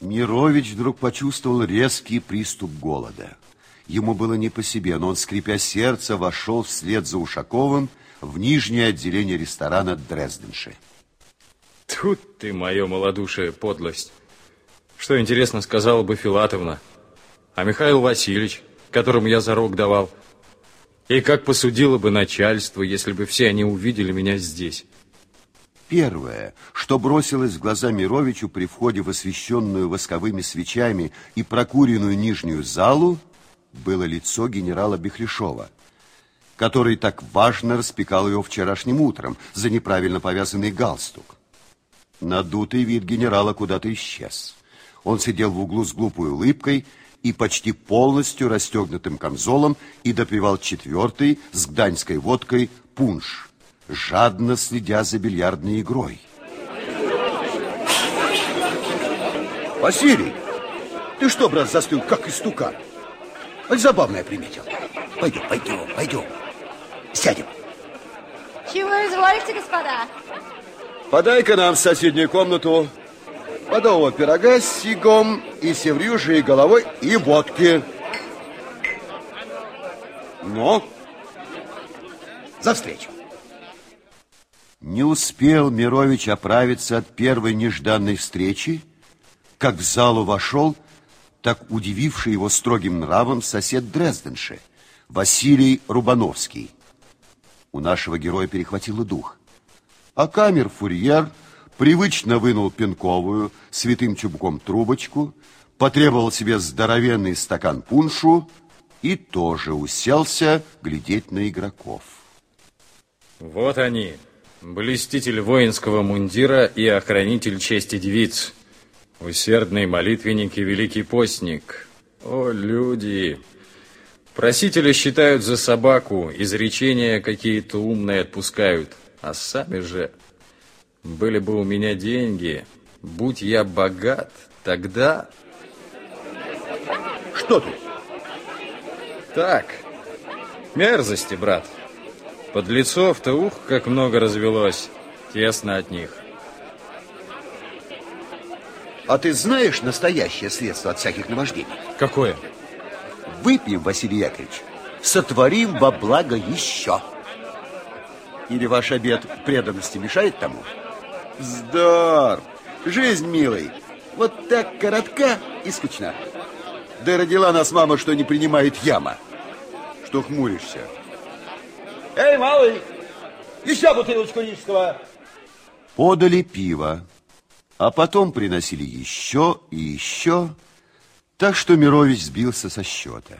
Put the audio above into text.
Мирович вдруг почувствовал резкий приступ голода. Ему было не по себе, но он, скрипя сердце, вошел вслед за Ушаковым в нижнее отделение ресторана Дрезденши. Тут ты, мое малодушие, подлость. Что, интересно, сказала бы Филатовна. А Михаил Васильевич, которому я зарок давал. И как посудило бы начальство, если бы все они увидели меня здесь. Первое, что бросилось в глаза Мировичу при входе в освещенную восковыми свечами и прокуренную нижнюю залу, было лицо генерала Бехлешова, который так важно распекал его вчерашним утром за неправильно повязанный галстук. Надутый вид генерала куда-то исчез. Он сидел в углу с глупой улыбкой и почти полностью расстегнутым камзолом и допивал четвертый с гданьской водкой пунш жадно следя за бильярдной игрой. Василий, ты что, брат, застыл, как истукан? Аль забавное приметил. Пойдем, пойдем, пойдем. Сядем. Чего изволите, господа? Подай-ка нам в соседнюю комнату подового пирога с сигом и севрюжей головой и водки. Ну, за встречу. Не успел Мирович оправиться от первой нежданной встречи, как в залу вошел так удививший его строгим нравом сосед Дрезденши, Василий Рубановский. У нашего героя перехватило дух. А камер-фурьер привычно вынул пинковую святым чубком трубочку, потребовал себе здоровенный стакан пуншу и тоже уселся глядеть на игроков. Вот они, Блеститель воинского мундира и охранитель чести девиц. Усердный молитвенник и великий постник. О, люди! Просителя считают за собаку, изречения какие-то умные отпускают. А сами же... Были бы у меня деньги, будь я богат, тогда... Что ты? Так, мерзости, брат. Подлецов-то ух, как много развелось. Тесно от них. А ты знаешь настоящее средство от всяких наваждений? Какое? Выпьем, Василий Яковлевич, сотворим во благо еще. Или ваш обед преданности мешает тому? Здор! Жизнь, милый, вот так коротка и скучна. Да родила нас мама, что не принимает яма. Что хмуришься? Эй, малый, еще бутылочку рижского. Подали пиво, а потом приносили еще и еще, так что Мирович сбился со счета.